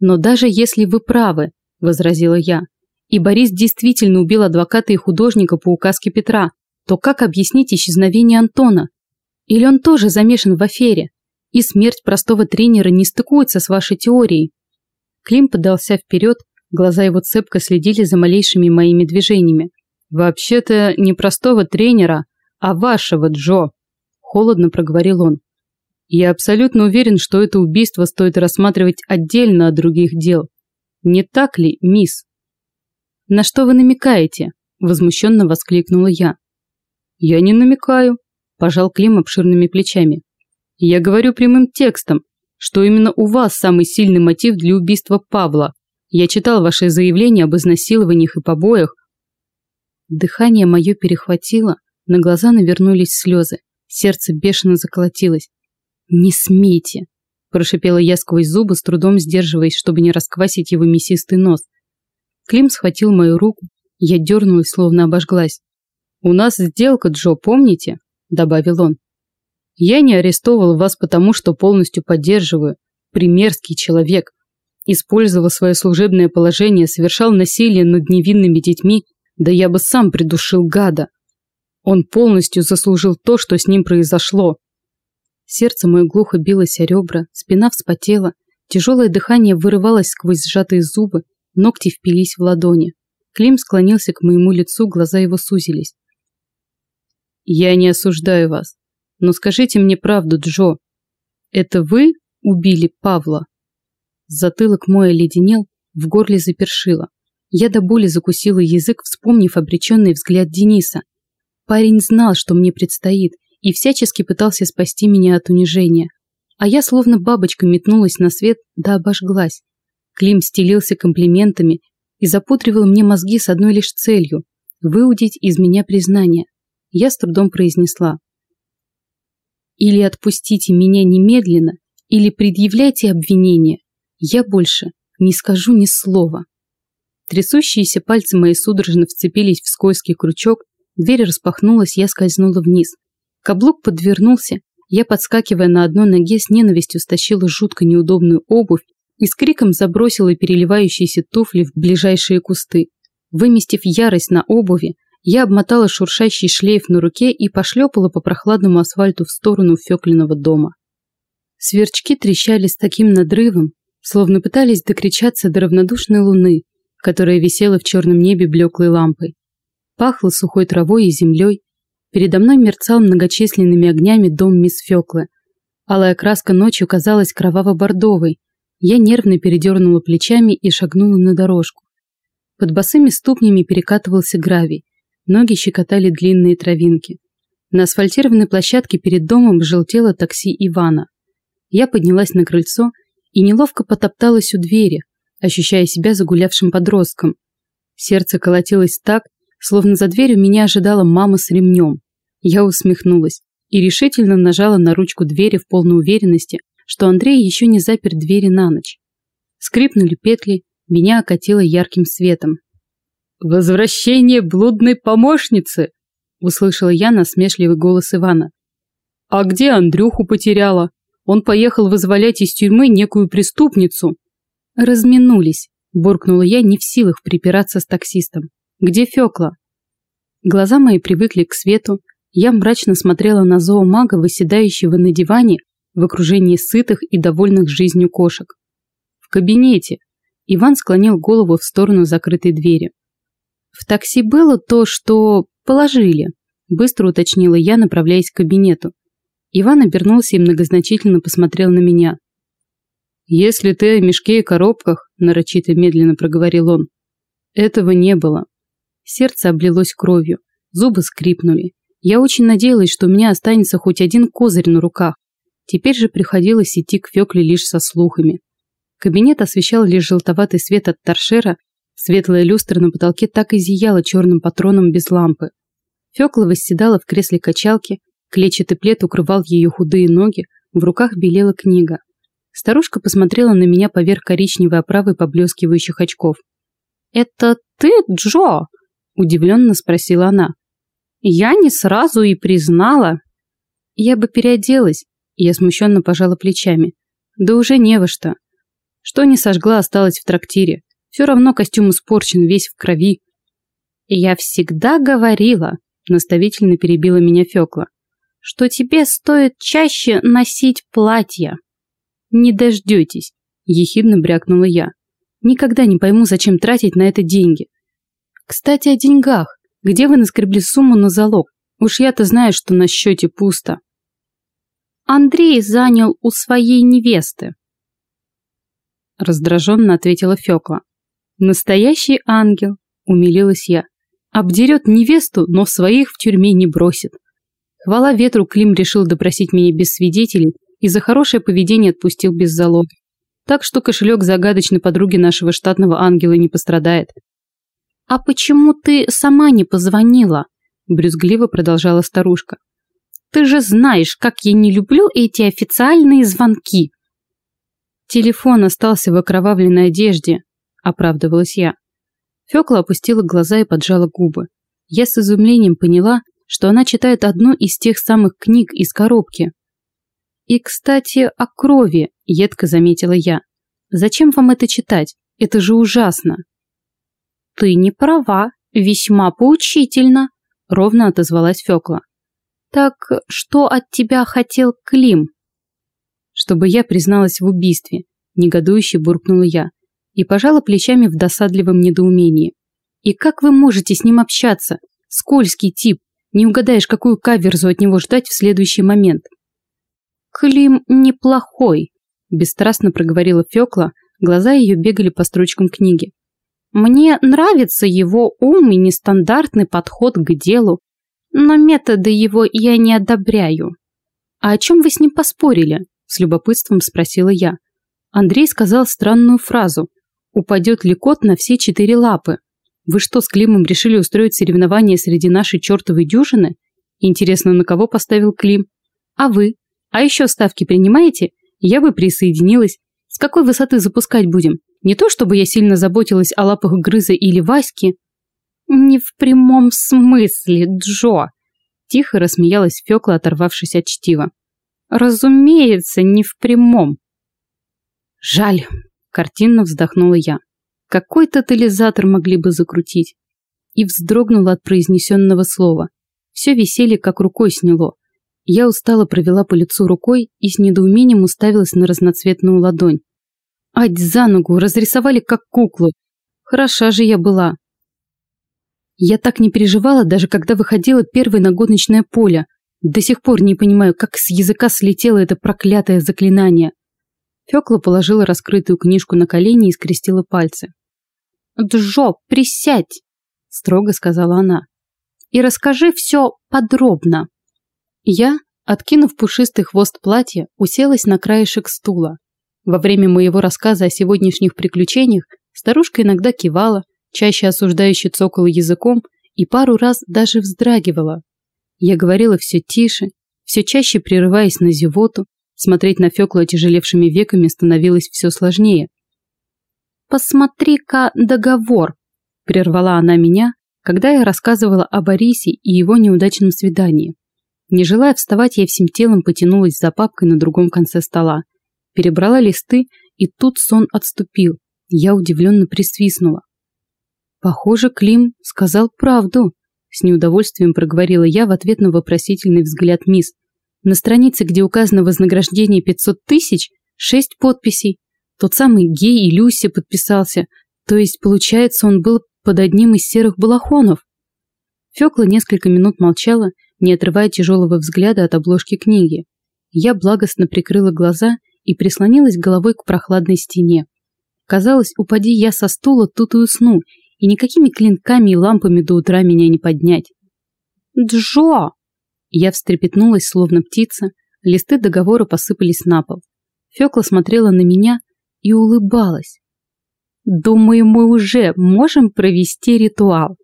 Но даже если вы правы, возразила я, и Борис действительно убил адвоката и художника по указке Петра, то как объяснить исчезновение Антона? Или он тоже замешан в афере? И смерть простого тренера не стыкуется с вашей теорией? Клим подался вперед, глаза его цепко следили за малейшими моими движениями. «Вообще-то не простого тренера, а вашего, Джо», – холодно проговорил он. «Я абсолютно уверен, что это убийство стоит рассматривать отдельно от других дел. Не так ли, мисс?» «На что вы намекаете?» – возмущенно воскликнула я. «Я не намекаю», – пожал Клим обширными плечами. «Я говорю прямым текстом, что именно у вас самый сильный мотив для убийства Павла. Я читал ваши заявления об изнасилованиях и побоях». Дыхание мое перехватило, на глаза навернулись слезы, сердце бешено заколотилось. «Не смейте!» – прошипела я сквозь зубы, с трудом сдерживаясь, чтобы не расквасить его мясистый нос. Клим схватил мою руку, я дернулась, словно обожглась. «У нас сделка, Джо, помните?» – добавил он. «Я не арестовал вас потому, что полностью поддерживаю. Примерский человек. Использовал свое служебное положение, совершал насилие над невинными детьми, да я бы сам придушил гада. Он полностью заслужил то, что с ним произошло. Сердце мое глухо билось о ребра, спина вспотела, тяжелое дыхание вырывалось сквозь сжатые зубы, Ногти впились в ладони. Клим склонился к моему лицу, глаза его сузились. «Я не осуждаю вас, но скажите мне правду, Джо. Это вы убили Павла?» Затылок мой оледенел, в горле запершило. Я до боли закусила язык, вспомнив обреченный взгляд Дениса. Парень знал, что мне предстоит, и всячески пытался спасти меня от унижения. А я словно бабочка метнулась на свет, да обожглась. Клим стелился комплиментами и запутривал мне мозги с одной лишь целью – выудить из меня признание. Я с трудом произнесла. Или отпустите меня немедленно, или предъявляйте обвинение. Я больше не скажу ни слова. Трясущиеся пальцы мои судорожно вцепились в скользкий крючок, дверь распахнулась, я скользнула вниз. Каблук подвернулся, я, подскакивая на одной ноге, с ненавистью стащила жутко неудобную обувь и с криком забросила переливающиеся туфли в ближайшие кусты. Выместив ярость на обуви, я обмотала шуршащий шлейф на руке и пошлепала по прохладному асфальту в сторону Фёклиного дома. Сверчки трещали с таким надрывом, словно пытались докричаться до равнодушной луны, которая висела в черном небе блеклой лампой. Пахло сухой травой и землей. Передо мной мерцал многочисленными огнями дом мисс Фёклы. Алая краска ночью казалась кроваво-бордовой, я нервно передернула плечами и шагнула на дорожку. Под босыми ступнями перекатывался гравий, ноги щекотали длинные травинки. На асфальтированной площадке перед домом желтело такси Ивана. Я поднялась на крыльцо и неловко потопталась у двери, ощущая себя загулявшим подростком. Сердце колотилось так, словно за дверью меня ожидала мама с ремнем. Я усмехнулась и решительно нажала на ручку двери в полной уверенности, что Андрей еще не запер двери на ночь. Скрипнули петли, меня окатило ярким светом. «Возвращение блудной помощницы!» услышала я насмешливый голос Ивана. «А где Андрюху потеряла? Он поехал вызволять из тюрьмы некую преступницу». «Разминулись», буркнула я, не в силах припираться с таксистом. «Где Фёкла?» Глаза мои привыкли к свету, я мрачно смотрела на зоомага, выседающего на диване в окружении сытых и довольных жизнью кошек. В кабинете Иван склонил голову в сторону закрытой двери. В такси было то, что положили, быстро уточнила я, направляясь к кабинету. Иван обернулся и многозначительно посмотрел на меня. «Если ты о мешке и коробках», – нарочито медленно проговорил он, – «этого не было». Сердце облилось кровью, зубы скрипнули. Я очень надеялась, что у меня останется хоть один козырь на руках. Теперь же приходилось идти к Фёкле лишь со слухами. Кабинет освещал лишь желтоватый свет от торшера, светлая люстра на потолке так и зияла черным патроном без лампы. Фёкла восседала в кресле качалки, клетчатый плед укрывал ее худые ноги, в руках белела книга. Старушка посмотрела на меня поверх коричневой оправы поблескивающих очков. «Это ты, Джо?» – удивленно спросила она. «Я не сразу и признала». Я бы переоделась, я смущенно пожала плечами. Да уже не во что. Что не сожгла, осталось в трактире. Все равно костюм испорчен, весь в крови. «Я всегда говорила», – наставительно перебила меня Фёкла, «что тебе стоит чаще носить платья». «Не дождетесь», – ехидно брякнула я. «Никогда не пойму, зачем тратить на это деньги». «Кстати, о деньгах. Где вы наскребли сумму на залог? Уж я-то знаю, что на счете пусто». Андрей занял у своей невесты. Раздраженно ответила Фёкла. Настоящий ангел, умилилась я. Обдерет невесту, но своих в тюрьме не бросит. Хвала ветру, Клим решил допросить меня без свидетелей и за хорошее поведение отпустил без залога. Так что кошелек загадочной подруги нашего штатного ангела не пострадает. «А почему ты сама не позвонила?» – брюзгливо продолжала старушка. Ты же знаешь, как я не люблю эти официальные звонки. Телефон остался в окровавленной одежде, оправдывалась я. Фёкла опустила глаза и поджала губы. Я с изумлением поняла, что она читает одну из тех самых книг из коробки. «И, кстати, о крови», – едко заметила я. «Зачем вам это читать? Это же ужасно». «Ты не права, весьма поучительно», – ровно отозвалась Фёкла. Так что от тебя хотел Клим? Чтобы я призналась в убийстве, негодующе буркнула я и пожала плечами в досадливом недоумении. И как вы можете с ним общаться? Скользкий тип, не угадаешь, какую каверзу от него ждать в следующий момент. Клим неплохой, бесстрастно проговорила Фёкла, глаза ее бегали по строчкам книги. Мне нравится его ум и нестандартный подход к делу но методы его я не одобряю. А о чем вы с ним поспорили? С любопытством спросила я. Андрей сказал странную фразу. Упадет ли кот на все четыре лапы? Вы что, с Климом решили устроить соревнование среди нашей чертовой дюжины? Интересно, на кого поставил Клим? А вы? А еще ставки принимаете? Я бы присоединилась. С какой высоты запускать будем? Не то, чтобы я сильно заботилась о лапах Грыза или Васьки, «Не в прямом смысле, Джо!» Тихо рассмеялась Фёкла, оторвавшись от чтива. «Разумеется, не в прямом!» «Жаль!» – картинно вздохнула я. «Какой тотализатор могли бы закрутить?» И вздрогнула от произнесенного слова. Все веселье как рукой сняло. Я устало провела по лицу рукой и с недоумением уставилась на разноцветную ладонь. Ать за ногу, разрисовали как куклу. Хороша же я была. Я так не переживала, даже когда выходила первой на гоночное поле. До сих пор не понимаю, как с языка слетело это проклятое заклинание. Фёкла положила раскрытую книжку на колени и скрестила пальцы. «Джо, присядь!» – строго сказала она. «И расскажи все подробно». Я, откинув пушистый хвост платья, уселась на краешек стула. Во время моего рассказа о сегодняшних приключениях старушка иногда кивала, чаще осуждающе цокала языком и пару раз даже вздрагивала. Я говорила все тише, все чаще прерываясь на зевоту, смотреть на Феклу отяжелевшими веками становилось все сложнее. «Посмотри-ка договор», – прервала она меня, когда я рассказывала о Борисе и его неудачном свидании. Не желая вставать, я всем телом потянулась за папкой на другом конце стола. Перебрала листы, и тут сон отступил. Я удивленно присвистнула. Похоже, Клим сказал правду. С неудовольствием проговорила я в ответ на вопросительный взгляд мисс. На странице, где указано вознаграждение 500 тысяч, шесть подписей. Тот самый гей и Люся подписался. То есть, получается, он был под одним из серых балахонов. Фёкла несколько минут молчала, не отрывая тяжелого взгляда от обложки книги. Я благостно прикрыла глаза и прислонилась головой к прохладной стене. Казалось, упади я со стула, тут и усну, и никакими клинками и лампами до утра меня не поднять. «Джо!» Я встрепетнулась, словно птица, листы договора посыпались на пол. Фёкла смотрела на меня и улыбалась. «Думаю, мы уже можем провести ритуал».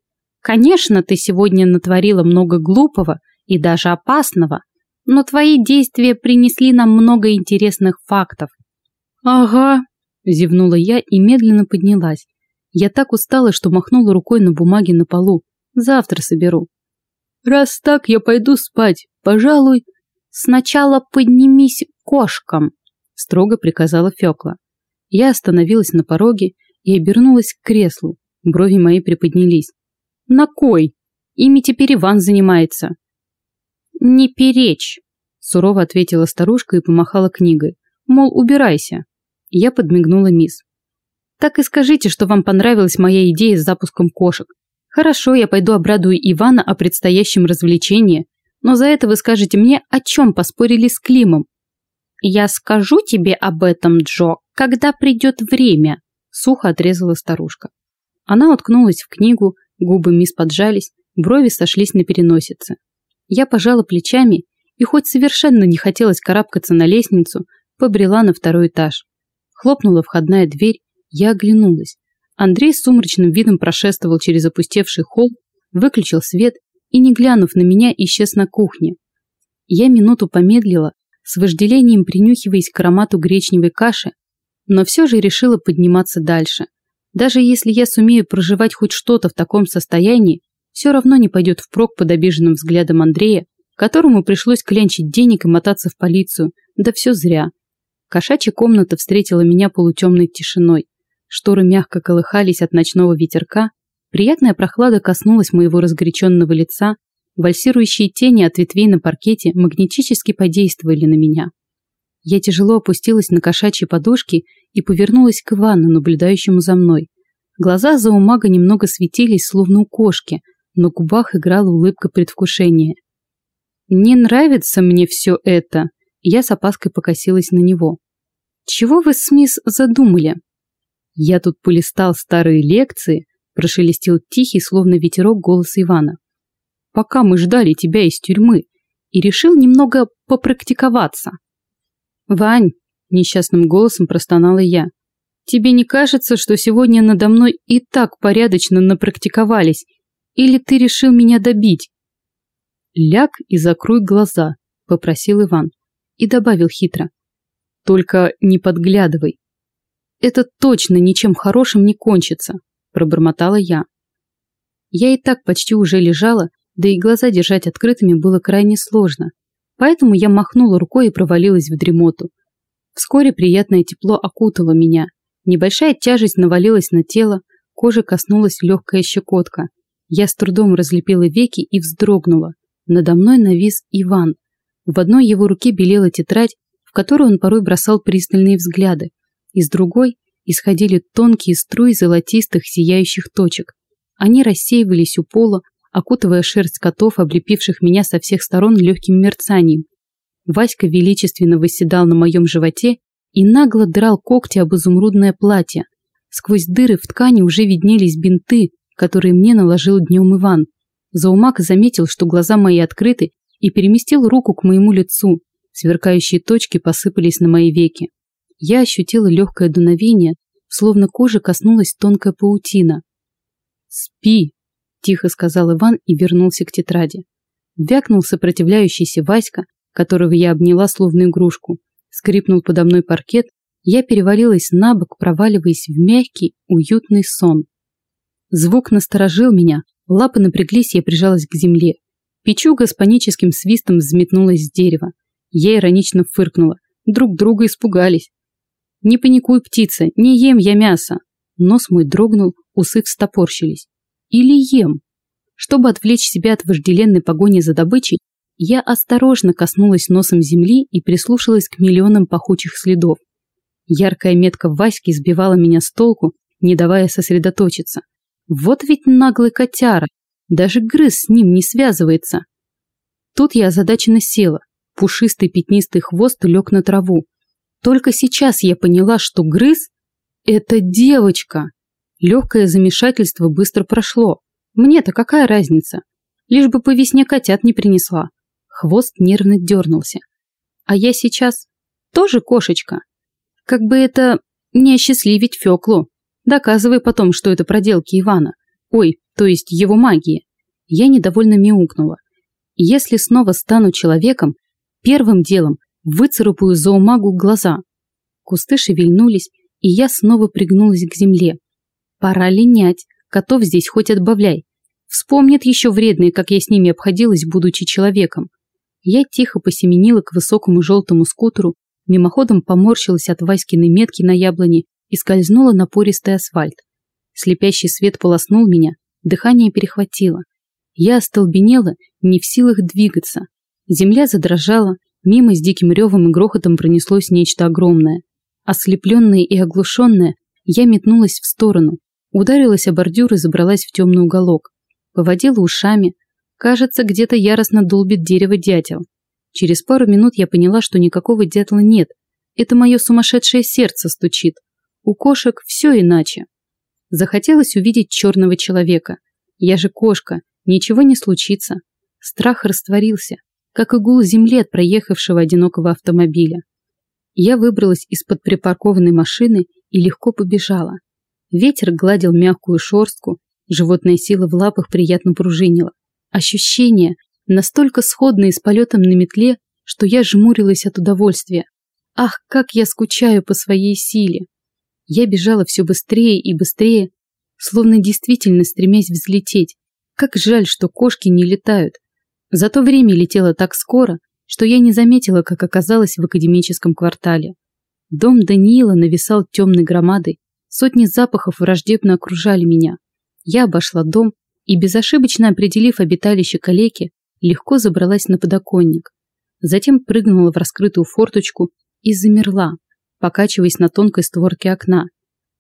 Конечно, ты сегодня натворила много глупого и даже опасного, но твои действия принесли нам много интересных фактов. Ага, зевнула я и медленно поднялась. Я так устала, что махнула рукой на бумаге на полу. Завтра соберу. Раз так, я пойду спать. Пожалуй, сначала поднимись кошкам, строго приказала Фёкла. Я остановилась на пороге и обернулась к креслу. Брови мои приподнялись. На кой? Ими теперь Иван занимается. Не перечь, сурово ответила старушка и помахала книгой. Мол, убирайся. Я подмигнула мисс. Так и скажите, что вам понравилась моя идея с запуском кошек. Хорошо, я пойду обрадую Ивана о предстоящем развлечении, но за это вы скажете мне, о чем поспорили с Климом. Я скажу тебе об этом, Джо, когда придет время, сухо отрезала старушка. Она уткнулась в книгу, губы мисс поджались, брови сошлись на переносице. Я пожала плечами и хоть совершенно не хотелось карабкаться на лестницу, побрела на второй этаж. Хлопнула входная дверь, я оглянулась. Андрей с сумрачным видом прошествовал через опустевший холл, выключил свет и, не глянув на меня, исчез на кухне. Я минуту помедлила, с вожделением принюхиваясь к аромату гречневой каши, но все же решила подниматься дальше. Даже если я сумею проживать хоть что-то в таком состоянии, все равно не пойдет впрок под обиженным взглядом Андрея, которому пришлось клянчить денег и мотаться в полицию, да все зря. Кошачья комната встретила меня полутемной тишиной. Шторы мягко колыхались от ночного ветерка, приятная прохлада коснулась моего разгоряченного лица, вальсирующие тени от ветвей на паркете магнетически подействовали на меня. Я тяжело опустилась на кошачьи подушки и повернулась к Ивану, наблюдающему за мной. Глаза зоомага немного светились, словно у кошки, но губах играла улыбка предвкушения. «Не нравится мне все это!» Я с опаской покосилась на него. «Чего вы с мисс задумали?» «Я тут полистал старые лекции», прошелестел тихий, словно ветерок, голос Ивана. «Пока мы ждали тебя из тюрьмы, и решил немного попрактиковаться». «Вань!» – несчастным голосом простонала я. «Тебе не кажется, что сегодня надо мной и так порядочно напрактиковались? Или ты решил меня добить?» «Ляг и закрой глаза», – попросил Иван. И добавил хитро. «Только не подглядывай. Это точно ничем хорошим не кончится», – пробормотала я. Я и так почти уже лежала, да и глаза держать открытыми было крайне сложно. Поэтому я махнула рукой и провалилась в дремоту. Вскоре приятное тепло окутало меня. Небольшая тяжесть навалилась на тело, кожа коснулась легкая щекотка. Я с трудом разлепила веки и вздрогнула. Надо мной навис Иван. В одной его руке белела тетрадь, в которую он порой бросал пристальные взгляды. Из другой исходили тонкие струи золотистых сияющих точек. Они рассеивались у пола, окутывая шерсть котов, облепивших меня со всех сторон легким мерцанием. Васька величественно восседал на моем животе и нагло драл когти об изумрудное платье. Сквозь дыры в ткани уже виднелись бинты, которые мне наложил днем Иван. Заумак заметил, что глаза мои открыты, и переместил руку к моему лицу. Сверкающие точки посыпались на мои веки. Я ощутила легкое дуновение, словно кожа коснулась тонкая паутина. «Спи!» тихо сказал Иван и вернулся к тетради. Вякнул сопротивляющийся Васька, которого я обняла словно игрушку. Скрипнул подо мной паркет, я перевалилась на бок, проваливаясь в мягкий, уютный сон. Звук насторожил меня, лапы напряглись, я прижалась к земле. Печуга с паническим свистом взметнулась с дерева. Я иронично фыркнула. Друг друга испугались. «Не паникуй, птица, не ем я мясо!» Нос мой дрогнул, усы встопорщились. Или ем. Чтобы отвлечь себя от вожделенной погони за добычей, я осторожно коснулась носом земли и прислушалась к миллионам пахучих следов. Яркая метка Васьки сбивала меня с толку, не давая сосредоточиться. Вот ведь наглый котяра, даже грыз с ним не связывается. Тут я озадаченно села, пушистый пятнистый хвост лег на траву. Только сейчас я поняла, что грыз – это девочка. Легкое замешательство быстро прошло. Мне-то какая разница? Лишь бы по весне котят не принесла. Хвост нервно дернулся. А я сейчас тоже кошечка. Как бы это не осчастливить Феклу. Доказывай потом, что это проделки Ивана. Ой, то есть его магии. Я недовольно мяукнула. Если снова стану человеком, первым делом выцарапаю зоомагу глаза. Кусты шевельнулись, и я снова пригнулась к земле. Пора линять, котов здесь хоть отбавляй. Вспомнит еще вредные, как я с ними обходилась, будучи человеком. Я тихо посеменила к высокому желтому скутеру, мимоходом поморщилась от Васькиной метки на яблоне и скользнула на пористый асфальт. Слепящий свет полоснул меня, дыхание перехватило. Я остолбенела, не в силах двигаться. Земля задрожала, мимо с диким ревом и грохотом пронеслось нечто огромное. Ослепленная и оглушенная, я метнулась в сторону, ударилась о бордюр и забралась в темный уголок. Поводила ушами. Кажется, где-то яростно долбит дерево дятел. Через пару минут я поняла, что никакого дятла нет. Это мое сумасшедшее сердце стучит. У кошек все иначе. Захотелось увидеть черного человека. Я же кошка, ничего не случится. Страх растворился, как игул земли от проехавшего одинокого автомобиля. Я выбралась из-под припаркованной машины и легко побежала. Ветер гладил мягкую шорстку, животная сила в лапах приятно пружинила. Ощущения настолько сходные с полетом на метле, что я жмурилась от удовольствия. Ах, как я скучаю по своей силе! Я бежала все быстрее и быстрее, словно действительно стремясь взлететь. Как жаль, что кошки не летают. Зато время летело так скоро, что я не заметила, как оказалась в академическом квартале. Дом Даниила нависал темной громадой, сотни запахов враждебно окружали меня. Я обошла дом и, безошибочно определив обиталище калеки, легко забралась на подоконник. Затем прыгнула в раскрытую форточку и замерла, покачиваясь на тонкой створке окна.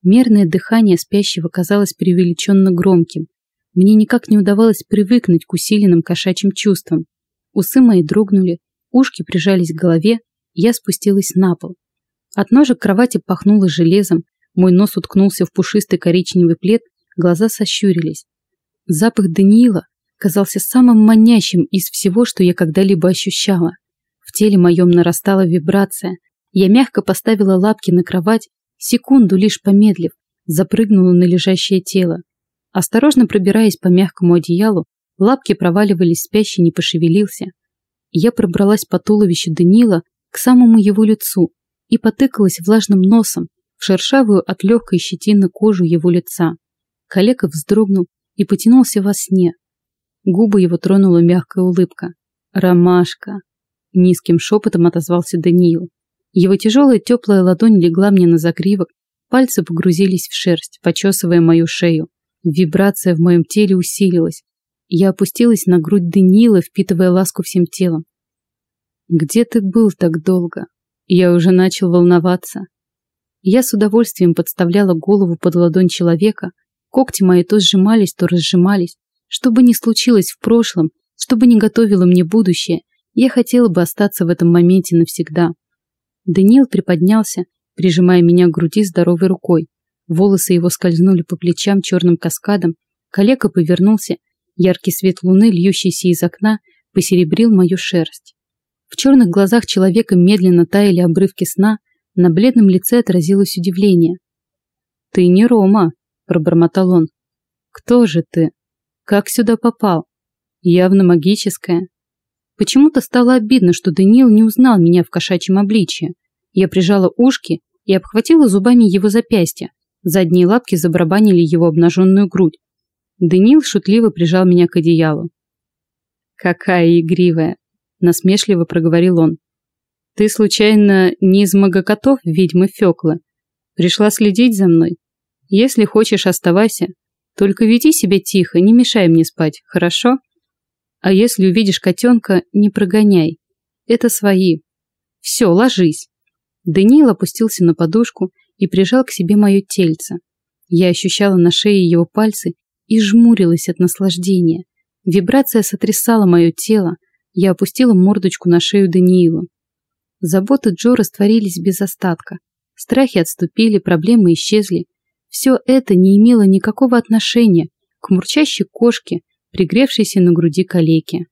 Мерное дыхание спящего казалось преувеличенно громким. Мне никак не удавалось привыкнуть к усиленным кошачьим чувствам. Усы мои дрогнули, Ушки прижались к голове, я спустилась на пол. От ножек кровати пахнуло железом, мой нос уткнулся в пушистый коричневый плед, глаза сощурились. Запах Даниила казался самым манящим из всего, что я когда-либо ощущала. В теле моем нарастала вибрация. Я мягко поставила лапки на кровать, секунду лишь помедлив, запрыгнула на лежащее тело. Осторожно пробираясь по мягкому одеялу, лапки проваливались, спящий не пошевелился. Я пробралась по туловищу Данила к самому его лицу и потыкалась влажным носом в шершавую от легкой щетины кожу его лица. Коллега вздрогнул и потянулся во сне. Губы его тронула мягкая улыбка. «Ромашка!» Низким шепотом отозвался Даниил. Его тяжелая теплая ладонь легла мне на загривок, пальцы погрузились в шерсть, почесывая мою шею. Вибрация в моем теле усилилась, я опустилась на грудь Даниила, впитывая ласку всем телом. «Где ты был так долго?» Я уже начал волноваться. Я с удовольствием подставляла голову под ладонь человека, когти мои то сжимались, то разжимались. Что бы ни случилось в прошлом, что бы ни готовило мне будущее, я хотела бы остаться в этом моменте навсегда. Даниил приподнялся, прижимая меня к груди здоровой рукой. Волосы его скользнули по плечам черным каскадом, коллега повернулся Яркий свет луны, льющийся из окна, посеребрил мою шерсть. В черных глазах человека медленно таяли обрывки сна, на бледном лице отразилось удивление. «Ты не Рома», – пробормотал он. «Кто же ты? Как сюда попал? Явно магическое». Почему-то стало обидно, что Даниил не узнал меня в кошачьем обличье. Я прижала ушки и обхватила зубами его запястья. Задние лапки забарабанили его обнаженную грудь. Даниил шутливо прижал меня к одеялу. «Какая игривая!» – насмешливо проговорил он. «Ты, случайно, не из магокотов ведьмы Фёклы? Пришла следить за мной? Если хочешь, оставайся. Только веди себя тихо, не мешай мне спать, хорошо? А если увидишь котенка, не прогоняй. Это свои. Все, ложись». Даниил опустился на подушку и прижал к себе мое тельце. Я ощущала на шее его пальцы и жмурилась от наслаждения. Вибрация сотрясала мое тело, я опустила мордочку на шею Даниилу. Заботы Джо растворились без остатка. Страхи отступили, проблемы исчезли. Все это не имело никакого отношения к мурчащей кошке, пригревшейся на груди калеки.